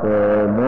que no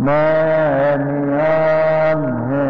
ما من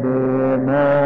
เดนะ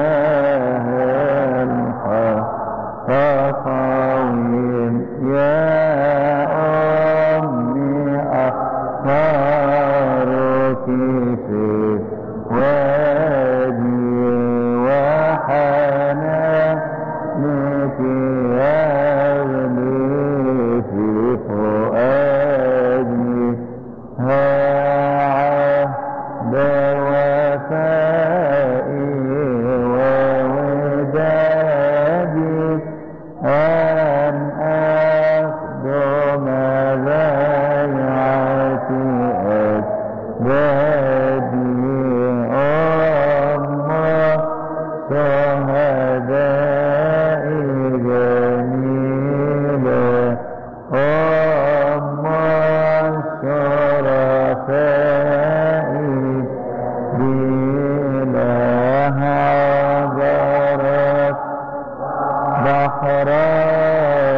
نهران